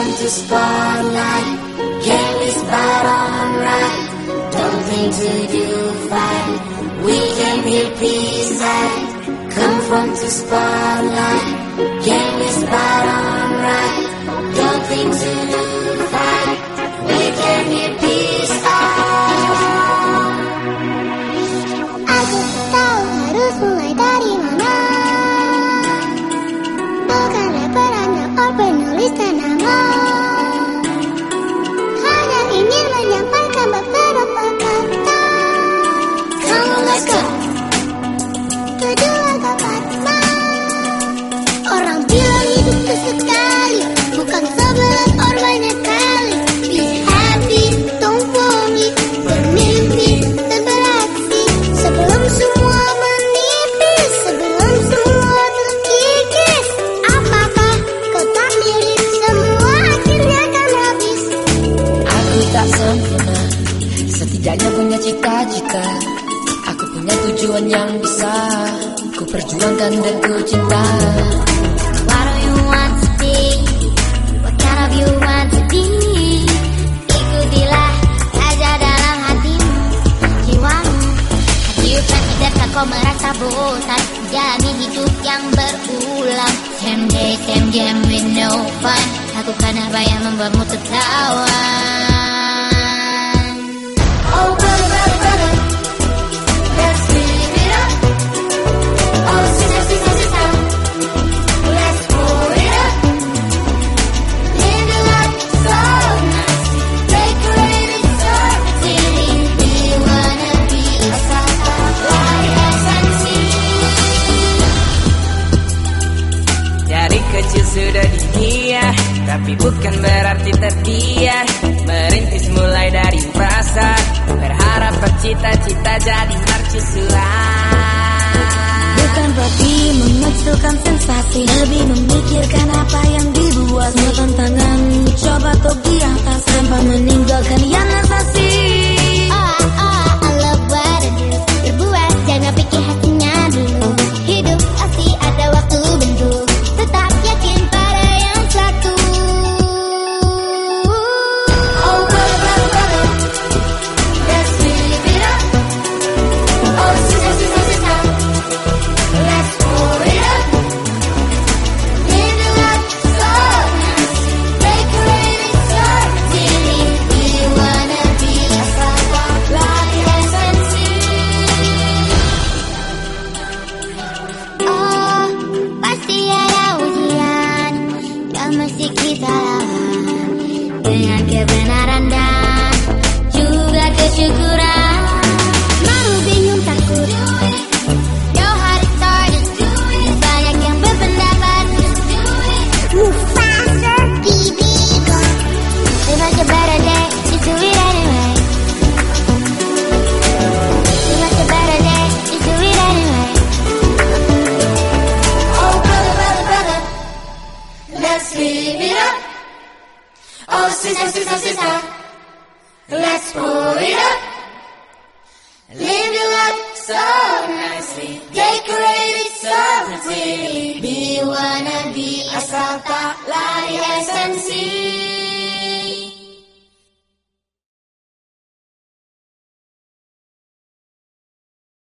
come to spotlight. Can is bad on right? Don't think to do fight. We can be peace out. Come from to spotlight. Can is bad on right? Don't think to do Setidaknya punya cita-cita Aku punya tujuan yang besar Ku perjuangkan dan ku cinta What do you want to be? What kind of you want to be? Ikutilah saja dalam hatimu, jiwamu. Hadirkan tidakkah kau merasa bosan? Jalani hidup yang berulang. Same day, same game with no fun. Lakukan apa yang membuatmu tertawa. Sudah didiah Tapi bukan berarti terdiam. Merintis mulai dari frasa Berharap bercita-cita jadi mercusuar Bukan berarti mengecilkan sensasi Lebih memikirkan apa yang dibuat. Semua tantangan coba untuk di atas Tanpa meninggalkan kita dengan kebenaran dan juga kesyukuran. Oh sister, sister, sister Let's pour it up. Live your life so nicely. Decorate it so pretty. Be wanna be asal tak like SNC